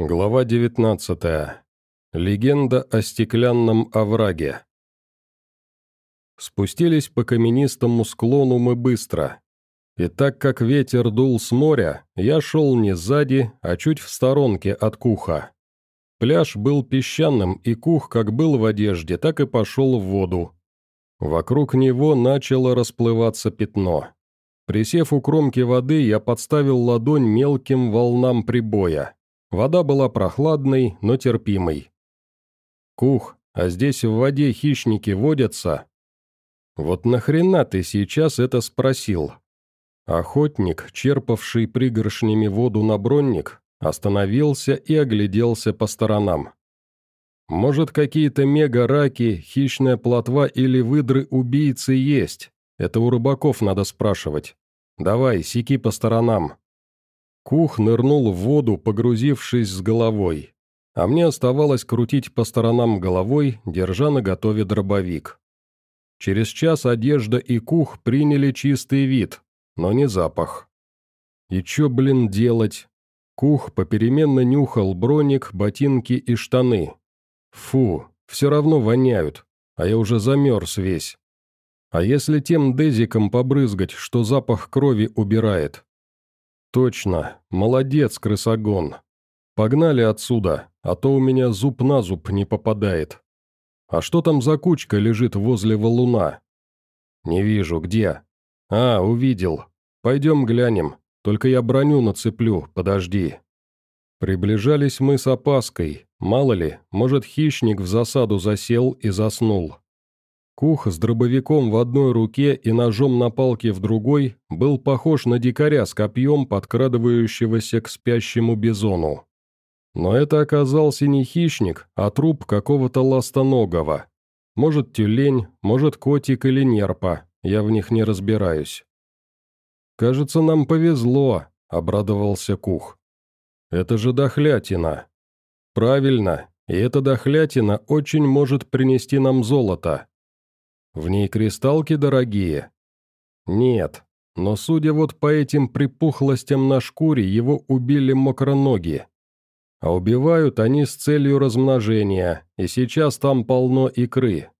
Глава 19. Легенда о стеклянном овраге. Спустились по каменистому склону мы быстро. И так как ветер дул с моря, я шел не сзади, а чуть в сторонке от куха. Пляж был песчаным, и кух как был в одежде, так и пошел в воду. Вокруг него начало расплываться пятно. Присев у кромки воды, я подставил ладонь мелким волнам прибоя. Вода была прохладной, но терпимой. «Кух, а здесь в воде хищники водятся?» «Вот нахрена ты сейчас это спросил?» Охотник, черпавший пригоршнями воду на бронник, остановился и огляделся по сторонам. «Может, какие-то мега-раки, хищная плотва или выдры-убийцы есть? Это у рыбаков надо спрашивать. Давай, секи по сторонам». Кух нырнул в воду, погрузившись с головой. А мне оставалось крутить по сторонам головой, держа на готове дробовик. Через час одежда и кух приняли чистый вид, но не запах. И чё, блин, делать? Кух попеременно нюхал броник, ботинки и штаны. Фу, все равно воняют, а я уже замерз весь. А если тем дезиком побрызгать, что запах крови убирает? «Точно. Молодец, крысогон. Погнали отсюда, а то у меня зуб на зуб не попадает. А что там за кучка лежит возле валуна?» «Не вижу, где?» «А, увидел. Пойдем глянем. Только я броню нацеплю, подожди». Приближались мы с опаской. Мало ли, может, хищник в засаду засел и заснул. Кух с дробовиком в одной руке и ножом на палке в другой был похож на дикаря с копьем, подкрадывающегося к спящему бизону. Но это оказался не хищник, а труп какого-то ластоногого. Может, тюлень, может, котик или нерпа, я в них не разбираюсь. «Кажется, нам повезло», — обрадовался Кух. «Это же дохлятина». «Правильно, и эта дохлятина очень может принести нам золото. В ней кристалки дорогие? Нет, но судя вот по этим припухлостям на шкуре, его убили мокроноги. А убивают они с целью размножения, и сейчас там полно икры.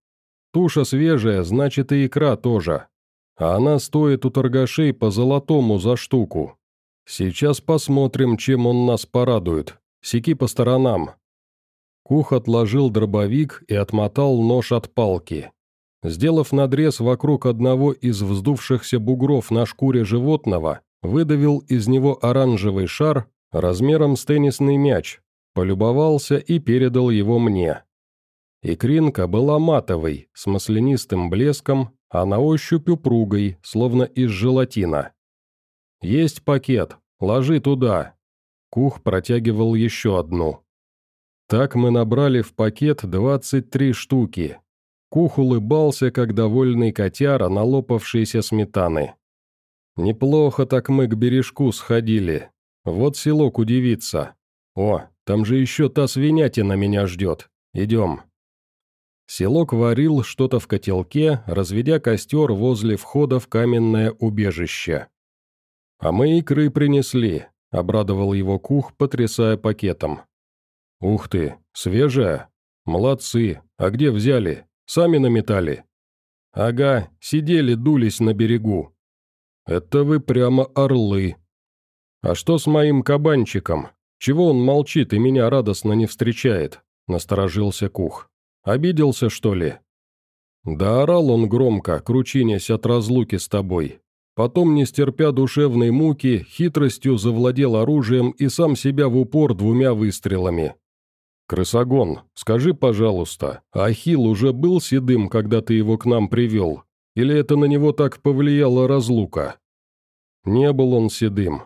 Туша свежая, значит и икра тоже. А она стоит у торгашей по золотому за штуку. Сейчас посмотрим, чем он нас порадует. Секи по сторонам. Кух отложил дробовик и отмотал нож от палки. Сделав надрез вокруг одного из вздувшихся бугров на шкуре животного, выдавил из него оранжевый шар размером с теннисный мяч, полюбовался и передал его мне. Икринка была матовой, с маслянистым блеском, а на ощупь упругой, словно из желатина. «Есть пакет, ложи туда». Кух протягивал еще одну. Так мы набрали в пакет 23 штуки, Кух улыбался, как довольный котяра, налопавшийся сметаны. «Неплохо так мы к бережку сходили. Вот селок удивится. О, там же еще та свинятина меня ждет. Идем». Селок варил что-то в котелке, разведя костер возле входа в каменное убежище. «А мы икры принесли», — обрадовал его Кух, потрясая пакетом. «Ух ты, свежая? Молодцы, а где взяли?» Сами наметали?» «Ага, сидели, дулись на берегу». «Это вы прямо орлы». «А что с моим кабанчиком? Чего он молчит и меня радостно не встречает?» – насторожился Кух. «Обиделся, что ли?» «Да орал он громко, кручинясь от разлуки с тобой. Потом, не стерпя душевной муки, хитростью завладел оружием и сам себя в упор двумя выстрелами. «Крысогон, скажи, пожалуйста, Ахилл уже был седым, когда ты его к нам привел? Или это на него так повлияла разлука?» «Не был он седым».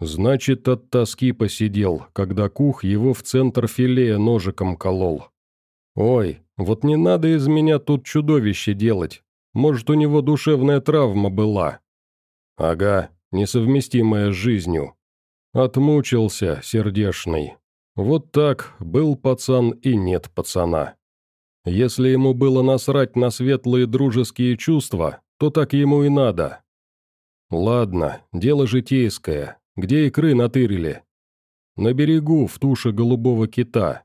«Значит, от тоски посидел, когда Кух его в центр филея ножиком колол». «Ой, вот не надо из меня тут чудовище делать. Может, у него душевная травма была». «Ага, несовместимая с жизнью». «Отмучился, сердешный». Вот так, был пацан и нет пацана. Если ему было насрать на светлые дружеские чувства, то так ему и надо. Ладно, дело житейское. Где икры натырили? на берегу, в туше голубого кита».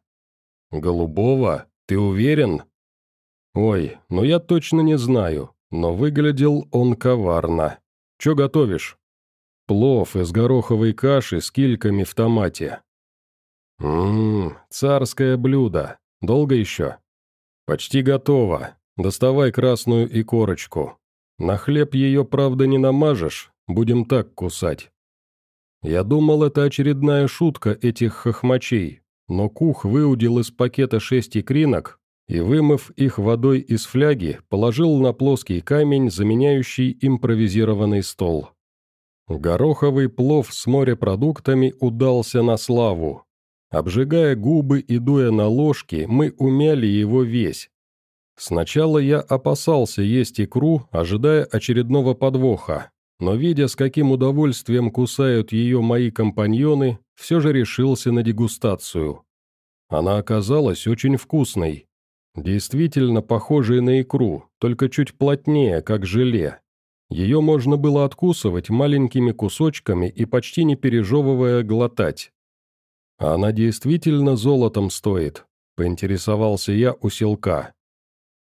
«Голубого? Ты уверен?» «Ой, ну я точно не знаю, но выглядел он коварно. Че готовишь?» «Плов из гороховой каши с кильками в томате». «Ммм, царское блюдо. Долго еще?» «Почти готово. Доставай красную и корочку. На хлеб ее, правда, не намажешь, будем так кусать». Я думал, это очередная шутка этих хохмачей, но Кух выудил из пакета шесть икринок и, вымыв их водой из фляги, положил на плоский камень, заменяющий импровизированный стол. Гороховый плов с морепродуктами удался на славу. Обжигая губы и дуя на ложки, мы умяли его весь. Сначала я опасался есть икру, ожидая очередного подвоха, но видя, с каким удовольствием кусают ее мои компаньоны, все же решился на дегустацию. Она оказалась очень вкусной. Действительно похожей на икру, только чуть плотнее, как желе. Ее можно было откусывать маленькими кусочками и почти не пережевывая глотать. А она действительно золотом стоит, поинтересовался я у селка.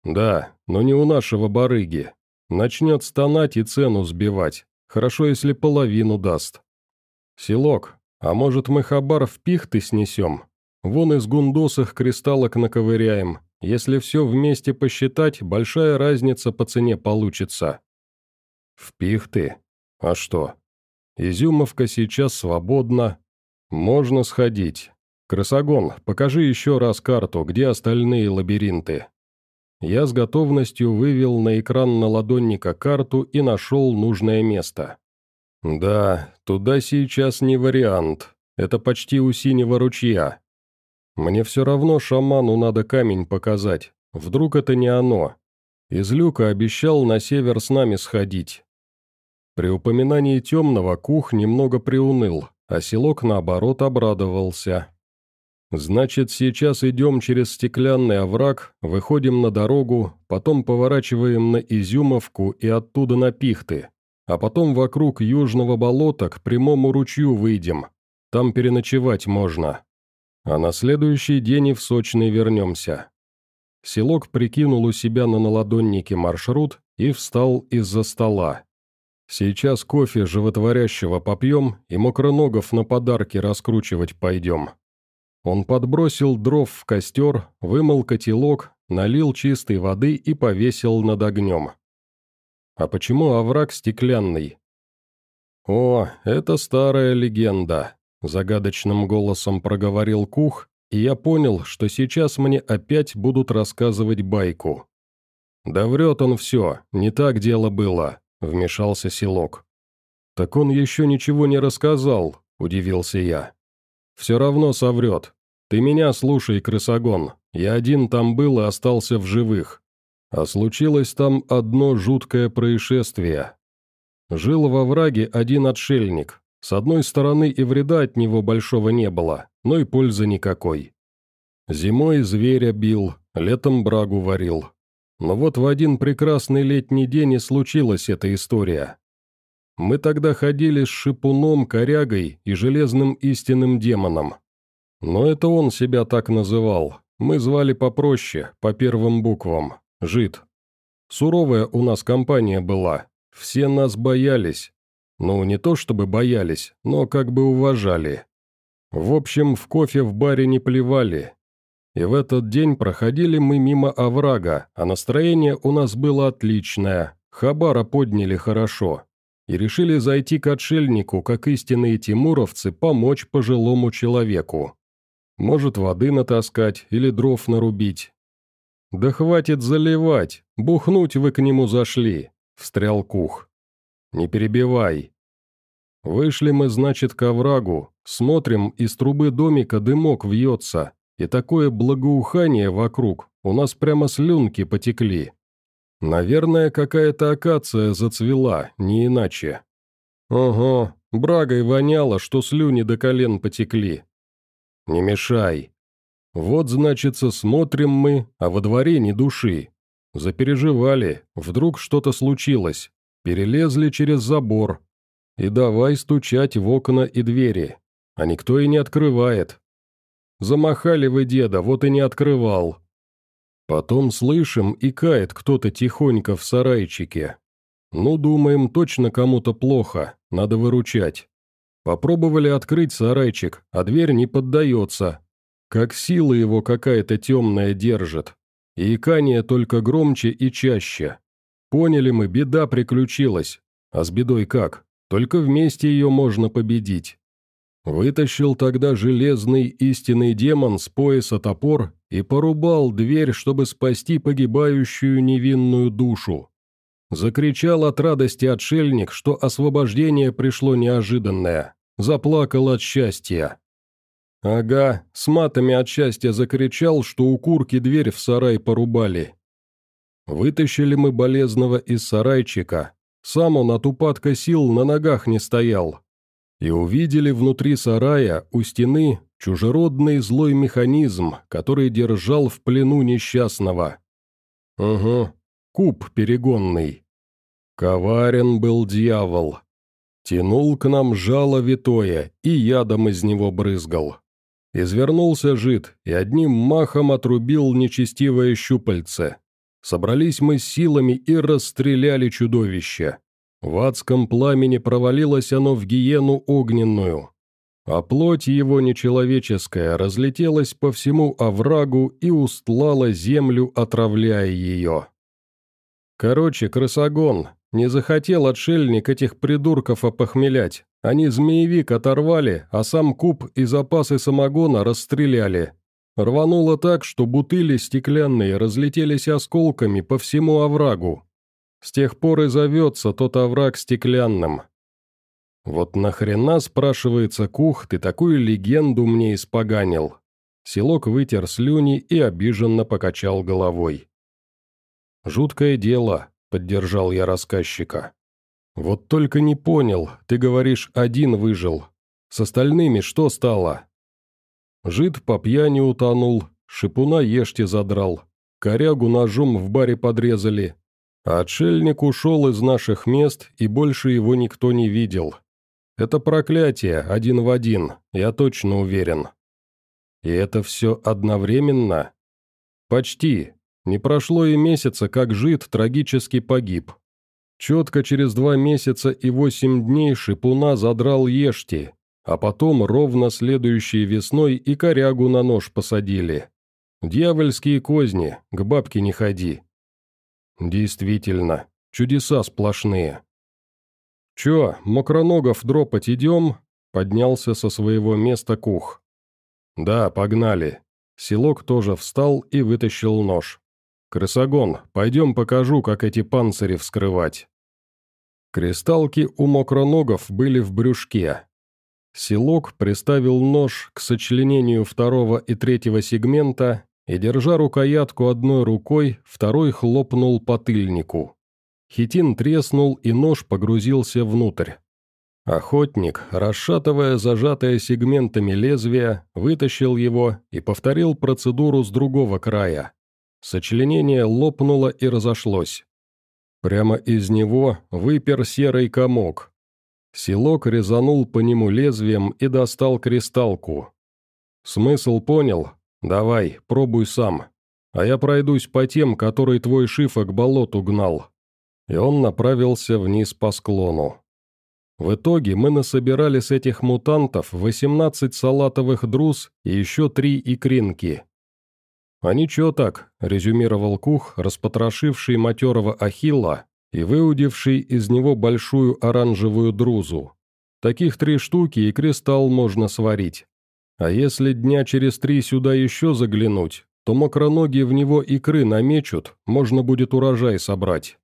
Да, но не у нашего барыги. Начнет стонать и цену сбивать. Хорошо, если половину даст. Селок, а может мы хабар в пихты снесем? Вон из гундосых кристаллок наковыряем. Если все вместе посчитать, большая разница по цене получится. В пихты? А что? Изюмовка сейчас свободна. Можно сходить. Красогон, покажи еще раз карту, где остальные лабиринты. Я с готовностью вывел на экран наладонника карту и нашел нужное место. Да, туда сейчас не вариант. Это почти у синего ручья. Мне все равно шаману надо камень показать. Вдруг это не оно. Из люка обещал на север с нами сходить. При упоминании темного Кух немного приуныл, а селок, наоборот, обрадовался. Значит, сейчас идем через стеклянный овраг, выходим на дорогу, потом поворачиваем на Изюмовку и оттуда на Пихты, а потом вокруг южного болота к прямому ручью выйдем. Там переночевать можно. А на следующий день и в Сочный вернемся. Селок прикинул у себя на наладоннике маршрут и встал из-за стола. Сейчас кофе животворящего попьем и мокроногов на подарки раскручивать пойдем. Он подбросил дров в костер, вымыл котелок, налил чистой воды и повесил над огнем. А почему овраг стеклянный? О, это старая легенда, загадочным голосом проговорил Кух, и я понял, что сейчас мне опять будут рассказывать байку. Да врет он все, не так дело было, вмешался Селок. Так он еще ничего не рассказал, удивился я. Все равно соврет. Ты меня слушай, крысогон. Я один там был и остался в живых. А случилось там одно жуткое происшествие. Жил во враге один отшельник. С одной стороны и вреда от него большого не было, но и пользы никакой. Зимой зверя бил, летом брагу варил. Но вот в один прекрасный летний день и случилась эта история. Мы тогда ходили с шипуном, корягой и железным истинным демоном. Но это он себя так называл. Мы звали попроще, по первым буквам. Жид. Суровая у нас компания была. Все нас боялись. Ну, не то чтобы боялись, но как бы уважали. В общем, в кофе в баре не плевали. И в этот день проходили мы мимо оврага, а настроение у нас было отличное. Хабара подняли хорошо и решили зайти к отшельнику, как истинные тимуровцы, помочь пожилому человеку. Может, воды натаскать или дров нарубить. «Да хватит заливать, бухнуть вы к нему зашли», — встрял Кух. «Не перебивай». Вышли мы, значит, к оврагу, смотрим, из трубы домика дымок вьется, и такое благоухание вокруг, у нас прямо слюнки потекли. Наверное, какая-то акация зацвела, не иначе. Ого, брагой воняло, что слюни до колен потекли. Не мешай. Вот, значится, смотрим мы, а во дворе ни души. Запереживали, вдруг что-то случилось. Перелезли через забор. И давай стучать в окна и двери. а никто и не открывает. Замахали вы деда, вот и не открывал. Потом слышим, и кает кто-то тихонько в сарайчике. Ну, думаем, точно кому-то плохо, надо выручать. Попробовали открыть сарайчик, а дверь не поддается. Как сила его какая-то темная держит. И икание только громче и чаще. Поняли мы, беда приключилась. А с бедой как? Только вместе ее можно победить. Вытащил тогда железный истинный демон с пояса топор и порубал дверь, чтобы спасти погибающую невинную душу. Закричал от радости отшельник, что освобождение пришло неожиданное. Заплакал от счастья. Ага, с матами от счастья закричал, что у курки дверь в сарай порубали. Вытащили мы болезного из сарайчика. Сам он от упадка сил на ногах не стоял, и увидели внутри сарая, у стены, чужеродный злой механизм, который держал в плену несчастного. Угу, куб перегонный. Коварен был дьявол. Тянул к нам жало витое и ядом из него брызгал. Извернулся жид и одним махом отрубил нечестивое щупальце. Собрались мы силами и расстреляли чудовище. В адском пламени провалилось оно в гиену огненную, а плоть его нечеловеческая разлетелась по всему оврагу и устлала землю, отравляя ее. Короче, крысогон, не захотел отшельник этих придурков опохмелять. Они змеевик оторвали, а сам куб и запасы самогона расстреляли. Рвануло так, что бутыли стеклянные разлетелись осколками по всему оврагу. С тех пор и зовется тот овраг стеклянным. Вот нахрена, спрашивается Кух, ты такую легенду мне испоганил? Селок вытер слюни и обиженно покачал головой. «Жуткое дело», — поддержал я рассказчика. «Вот только не понял, ты говоришь, один выжил. С остальными что стало?» Жид по пьяни утонул, шипуна ешьте задрал, корягу ножом в баре подрезали, отшельник ушел из наших мест, и больше его никто не видел. Это проклятие, один в один, я точно уверен. И это все одновременно? Почти. Не прошло и месяца, как жид трагически погиб. Четко через два месяца и восемь дней шипуна задрал ешти, а потом ровно следующей весной и корягу на нож посадили. Дьявольские козни, к бабке не ходи. Действительно, чудеса сплошные. «Чё, мокроногов дропать идем?» — поднялся со своего места кух. «Да, погнали». Селок тоже встал и вытащил нож. «Крысогон, пойдем покажу, как эти панцири вскрывать». Кристалки у мокроногов были в брюшке. Селок приставил нож к сочленению второго и третьего сегмента и, держа рукоятку одной рукой, второй хлопнул по тыльнику. Хитин треснул, и нож погрузился внутрь. Охотник, расшатывая зажатое сегментами лезвия, вытащил его и повторил процедуру с другого края. Сочленение лопнуло и разошлось. Прямо из него выпер серый комок. Селок резанул по нему лезвием и достал кристалку. Смысл понял, «Давай, пробуй сам, а я пройдусь по тем, который твой шифа к болоту гнал». И он направился вниз по склону. В итоге мы насобирали с этих мутантов 18 салатовых друз и еще три икринки. «А ничего так», — резюмировал Кух, распотрошивший матерого ахилла и выудивший из него большую оранжевую друзу. «Таких три штуки и кристалл можно сварить. А если дня через три сюда еще заглянуть, то мокроногие в него икры намечут, можно будет урожай собрать.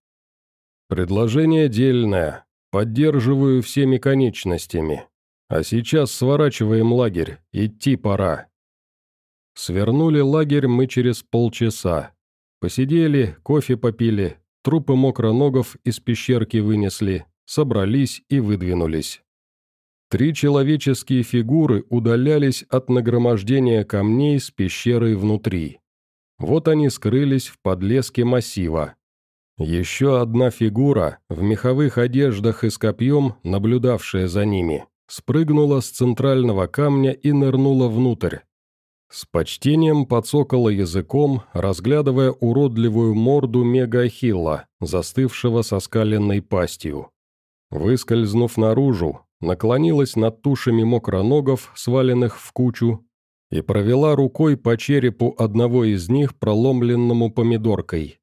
Предложение дельное, поддерживаю всеми конечностями. А сейчас сворачиваем лагерь, идти пора. Свернули лагерь мы через полчаса. Посидели, кофе попили, трупы мокроногов из пещерки вынесли, собрались и выдвинулись. Три человеческие фигуры удалялись от нагромождения камней с пещерой внутри. Вот они скрылись в подлеске массива. Еще одна фигура, в меховых одеждах и с копьем, наблюдавшая за ними, спрыгнула с центрального камня и нырнула внутрь. С почтением подсокала языком, разглядывая уродливую морду мегаахилла, застывшего со скаленной пастью. Выскользнув наружу, наклонилась над тушами мокроногов, сваленных в кучу, и провела рукой по черепу одного из них, проломленному помидоркой.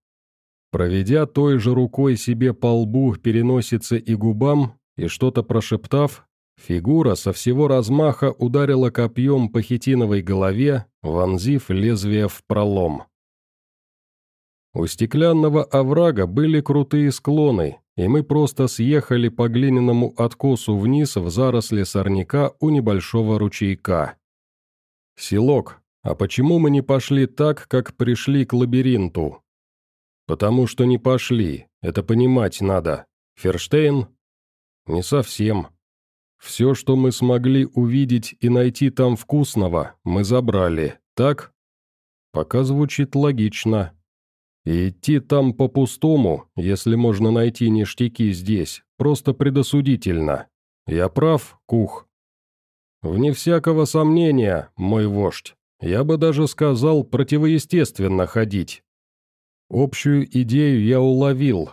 Проведя той же рукой себе по лбу, переносице и губам, и что-то прошептав, Фигура со всего размаха ударила копьем по хитиновой голове, вонзив лезвие в пролом. У стеклянного оврага были крутые склоны, и мы просто съехали по глиняному откосу вниз в заросли сорняка у небольшого ручейка. «Селок, а почему мы не пошли так, как пришли к лабиринту?» «Потому что не пошли, это понимать надо. Ферштейн?» «Не совсем. Все, что мы смогли увидеть и найти там вкусного, мы забрали, так? Пока звучит логично. И идти там по-пустому, если можно найти ништяки здесь, просто предосудительно. Я прав, Кух? Вне всякого сомнения, мой вождь. Я бы даже сказал, противоестественно ходить. Общую идею я уловил,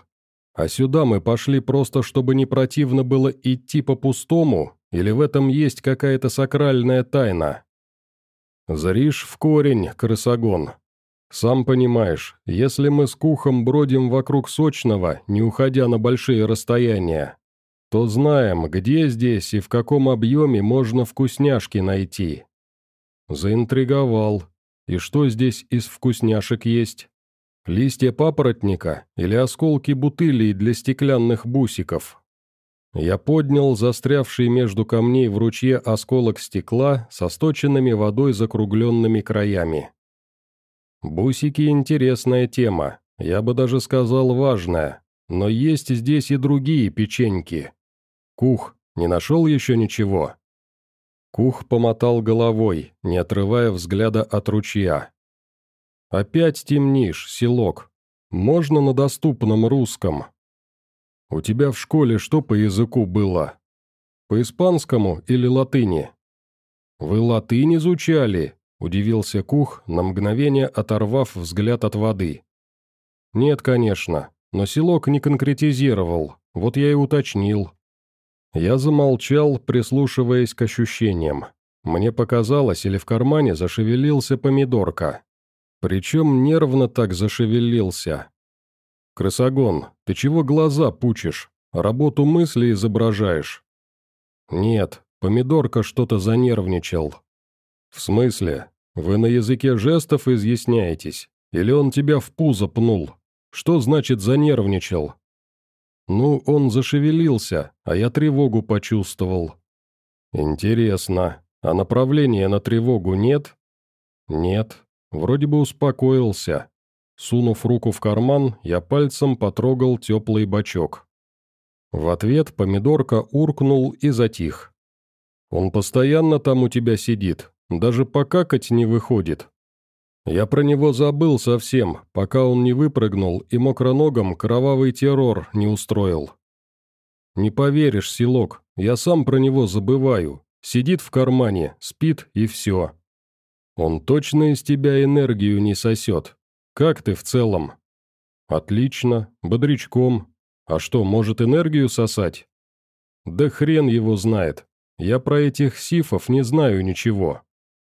а сюда мы пошли просто, чтобы не противно было идти по-пустому, или в этом есть какая-то сакральная тайна? Зришь в корень, крысогон. Сам понимаешь, если мы с Кухом бродим вокруг Сочного, не уходя на большие расстояния, то знаем, где здесь и в каком объеме можно вкусняшки найти. Заинтриговал. И что здесь из вкусняшек есть? Листья папоротника или осколки бутылей для стеклянных бусиков. Я поднял застрявший между камней в ручье осколок стекла со сточенными водой закругленными краями. Бусики – интересная тема, я бы даже сказал важная, но есть здесь и другие печеньки. Кух, не нашел еще ничего? Кух помотал головой, не отрывая взгляда от ручья. «Опять темнишь, селок. Можно на доступном русском?» «У тебя в школе что по языку было? По испанскому или латыни?» «Вы латынь изучали?» – удивился Кух, на мгновение оторвав взгляд от воды. «Нет, конечно, но селок не конкретизировал, вот я и уточнил». Я замолчал, прислушиваясь к ощущениям. Мне показалось, или в кармане зашевелился помидорка. Причем нервно так зашевелился. «Крысогон, ты чего глаза пучишь? Работу мысли изображаешь?» «Нет, помидорка что-то занервничал». «В смысле? Вы на языке жестов изъясняетесь? Или он тебя в пузо пнул? Что значит занервничал?» «Ну, он зашевелился, а я тревогу почувствовал». «Интересно, а направления на тревогу нет?» «Нет, Вроде бы успокоился. Сунув руку в карман, я пальцем потрогал теплый бачок. В ответ помидорка уркнул и затих. «Он постоянно там у тебя сидит, даже покакать не выходит. Я про него забыл совсем, пока он не выпрыгнул и мокроногом кровавый террор не устроил. Не поверишь, селок, я сам про него забываю. Сидит в кармане, спит и все. Он точно из тебя энергию не сосет. Как ты в целом? Отлично, бодрячком. А что, может энергию сосать? Да хрен его знает. Я про этих сифов не знаю ничего.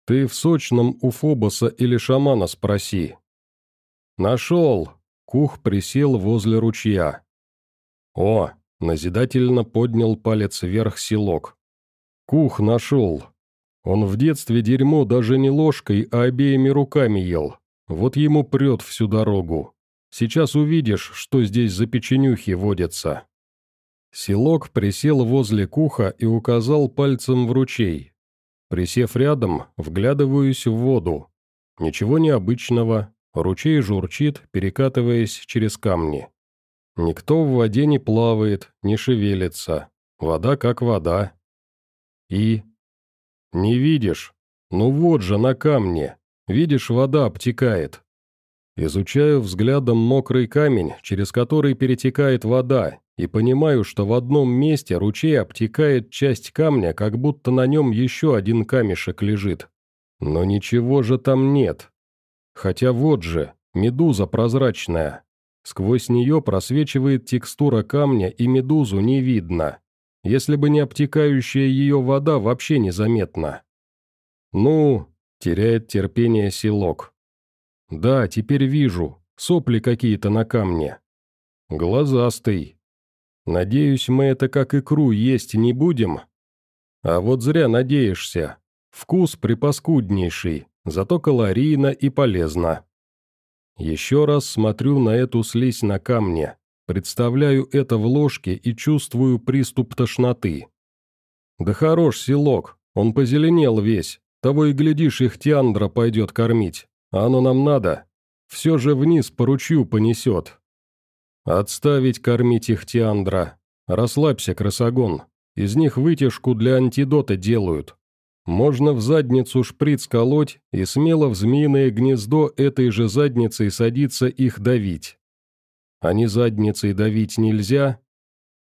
Ты в сочном у Фобоса или шамана спроси. Нашел. Кух присел возле ручья. О, назидательно поднял палец вверх селок. Кух нашел. Он в детстве дерьмо даже не ложкой, а обеими руками ел. Вот ему прет всю дорогу. Сейчас увидишь, что здесь за печенюхи водятся». Селок присел возле куха и указал пальцем в ручей. Присев рядом, вглядываюсь в воду. Ничего необычного, ручей журчит, перекатываясь через камни. Никто в воде не плавает, не шевелится. Вода как вода. И «Не видишь? Ну вот же, на камне. Видишь, вода обтекает». Изучаю взглядом мокрый камень, через который перетекает вода, и понимаю, что в одном месте ручей обтекает часть камня, как будто на нем еще один камешек лежит. Но ничего же там нет. Хотя вот же, медуза прозрачная. Сквозь нее просвечивает текстура камня, и медузу не видно. Если бы не обтекающая ее вода, вообще незаметно. Ну, теряет терпение селок. Да, теперь вижу, сопли какие-то на камне. Глазастый. Надеюсь, мы это как икру есть не будем? А вот зря надеешься. Вкус припаскуднейший, зато калорийно и полезно. Еще раз смотрю на эту слизь на камне, представляю это в ложке и чувствую приступ тошноты. Да хорош селок, он позеленел весь, того и глядишь, их Тиандра пойдет кормить. А оно нам надо. Все же вниз по ручью понесет. «Отставить кормить их Тиандра. Расслабься, крысогон. Из них вытяжку для антидота делают. Можно в задницу шприц колоть и смело в змеиное гнездо этой же задницей садиться их давить. А не задницей давить нельзя?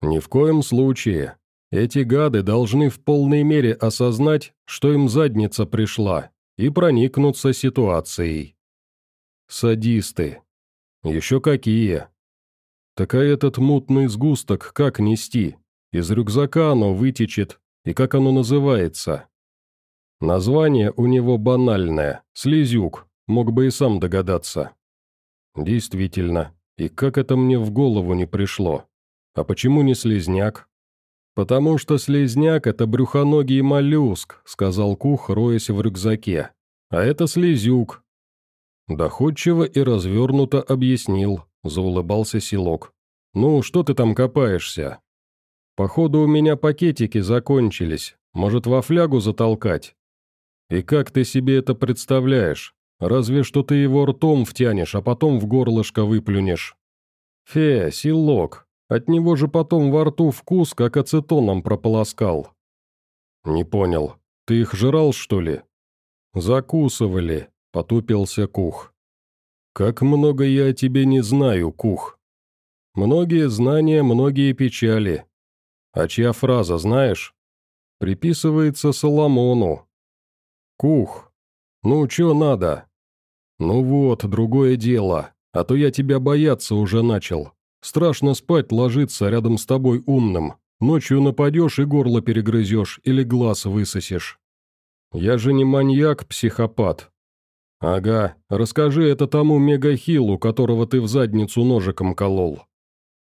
Ни в коем случае. Эти гады должны в полной мере осознать, что им задница пришла, и проникнуться ситуацией. Садисты. Еще какие. Так а этот мутный сгусток как нести? Из рюкзака оно вытечет, и как оно называется? Название у него банальное – слезюк, мог бы и сам догадаться. Действительно, и как это мне в голову не пришло? А почему не слезняк? Потому что слезняк – это брюхоногий моллюск, сказал Кух, роясь в рюкзаке. А это слезюк. Доходчиво и развернуто объяснил, – заулыбался Силок. «Ну, что ты там копаешься?» «Походу, у меня пакетики закончились. Может, во флягу затолкать?» «И как ты себе это представляешь? Разве что ты его ртом втянешь, а потом в горлышко выплюнешь». «Фе, Силок, от него же потом во рту вкус, как ацетоном прополоскал». «Не понял. Ты их жрал, что ли?» «Закусывали», — потупился Кух. «Как много я о тебе не знаю, Кух. Многие знания, многие печали. А чья фраза, знаешь? Приписывается Соломону. Кух. Ну, чё надо? Ну вот, другое дело. А то я тебя бояться уже начал. Страшно спать ложиться рядом с тобой умным. Ночью нападешь и горло перегрызешь или глаз высосешь. Я же не маньяк-психопат, «Ага, расскажи это тому мегахилу, которого ты в задницу ножиком колол.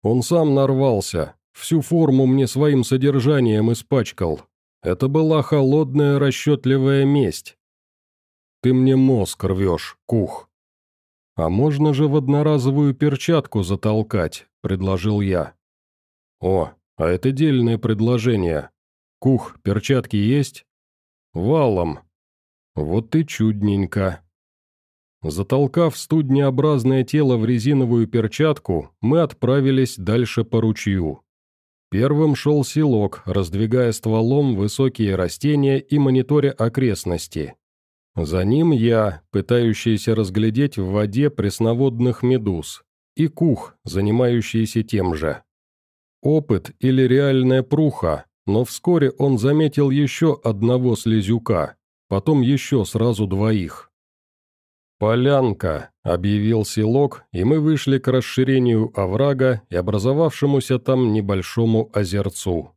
Он сам нарвался, всю форму мне своим содержанием испачкал. Это была холодная расчетливая месть. Ты мне мозг рвешь, кух». «А можно же в одноразовую перчатку затолкать», — предложил я. «О, а это дельное предложение. Кух, перчатки есть?» «Валом». «Вот и чудненько». Затолкав студнеобразное тело в резиновую перчатку, мы отправились дальше по ручью. Первым шел селок, раздвигая стволом высокие растения и мониторя окрестности. За ним я, пытающийся разглядеть в воде пресноводных медуз, и кух, занимающийся тем же. Опыт или реальная пруха, но вскоре он заметил еще одного слезюка, потом еще сразу двоих. «Полянка», — объявил селок, и мы вышли к расширению оврага и образовавшемуся там небольшому озерцу.